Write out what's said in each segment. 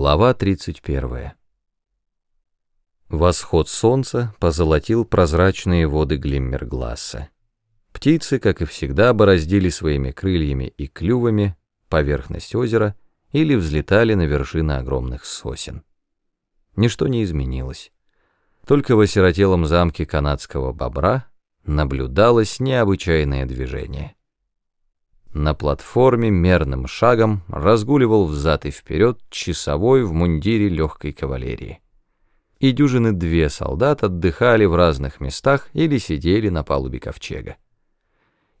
Глава 31. Восход солнца позолотил прозрачные воды Глиммергласса. Птицы, как и всегда, бороздили своими крыльями и клювами поверхность озера или взлетали на вершины огромных сосен. Ничто не изменилось. Только в осиротелом замке канадского бобра наблюдалось необычайное движение. На платформе мерным шагом разгуливал взад и вперед часовой в мундире легкой кавалерии. И дюжины две солдат отдыхали в разных местах или сидели на палубе ковчега.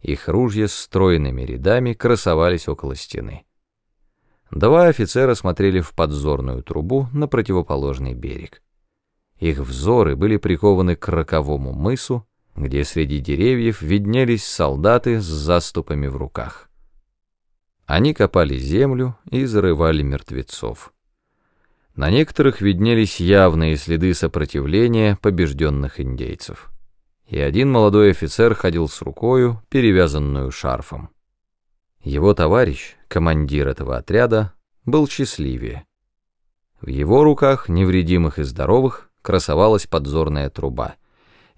Их ружья стройными рядами красовались около стены. Два офицера смотрели в подзорную трубу на противоположный берег. Их взоры были прикованы к роковому мысу, где среди деревьев виднелись солдаты с заступами в руках. Они копали землю и зарывали мертвецов. На некоторых виднелись явные следы сопротивления побежденных индейцев. И один молодой офицер ходил с рукою, перевязанную шарфом. Его товарищ, командир этого отряда, был счастливее. В его руках, невредимых и здоровых, красовалась подзорная труба —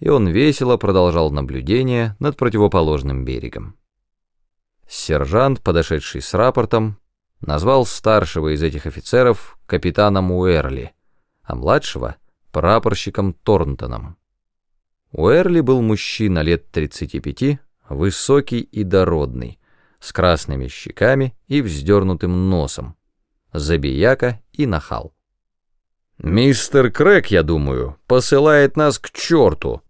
и он весело продолжал наблюдение над противоположным берегом. Сержант, подошедший с рапортом, назвал старшего из этих офицеров капитаном Уэрли, а младшего — прапорщиком Торнтоном. Уэрли был мужчина лет 35, высокий и дородный, с красными щеками и вздернутым носом, забияка и нахал. «Мистер Крэк, я думаю, посылает нас к черту», —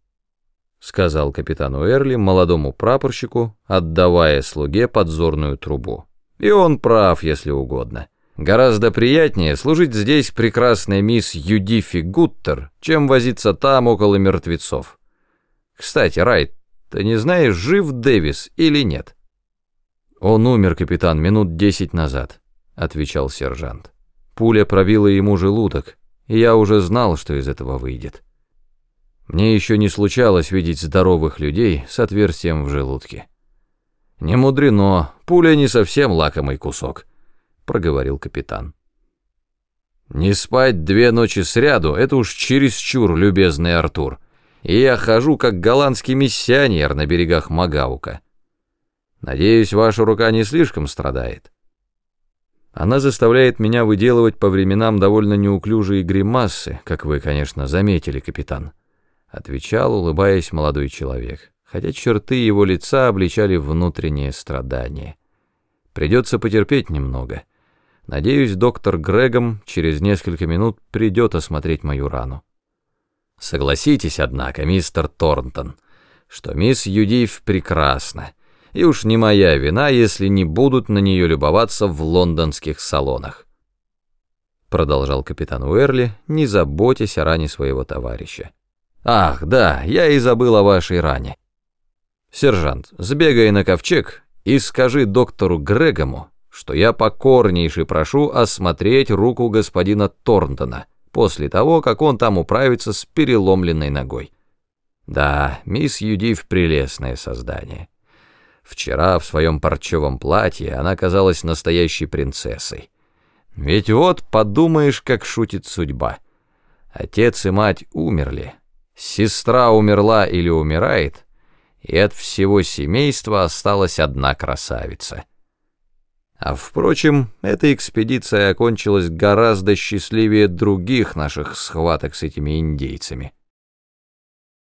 сказал капитан Уэрли молодому прапорщику, отдавая слуге подзорную трубу. «И он прав, если угодно. Гораздо приятнее служить здесь прекрасной мисс Юдифи Гуттер, чем возиться там около мертвецов. Кстати, Райт, ты не знаешь, жив Дэвис или нет?» «Он умер, капитан, минут десять назад», — отвечал сержант. «Пуля пробила ему желудок, и я уже знал, что из этого выйдет». Мне еще не случалось видеть здоровых людей с отверстием в желудке. «Не мудрено, пуля не совсем лакомый кусок», — проговорил капитан. «Не спать две ночи сряду — это уж чересчур, любезный Артур, и я хожу как голландский миссионер на берегах Магаука. Надеюсь, ваша рука не слишком страдает». Она заставляет меня выделывать по временам довольно неуклюжие гримасы, как вы, конечно, заметили, капитан отвечал, улыбаясь молодой человек, хотя черты его лица обличали внутреннее страдание. Придется потерпеть немного. Надеюсь, доктор Грегом через несколько минут придет осмотреть мою рану. Согласитесь, однако, мистер Торнтон, что мисс Юдив прекрасна, и уж не моя вина, если не будут на нее любоваться в лондонских салонах. Продолжал капитан Уэрли, не заботясь о ране своего товарища. Ах, да, я и забыл о вашей ране. Сержант, сбегай на ковчег и скажи доктору Грегому, что я покорнейше прошу осмотреть руку господина Торнтона после того, как он там управится с переломленной ногой. Да, мисс Юдив прелестное создание. Вчера в своем парчевом платье она казалась настоящей принцессой. Ведь вот подумаешь, как шутит судьба. Отец и мать умерли, Сестра умерла или умирает, и от всего семейства осталась одна красавица. А впрочем, эта экспедиция окончилась гораздо счастливее других наших схваток с этими индейцами.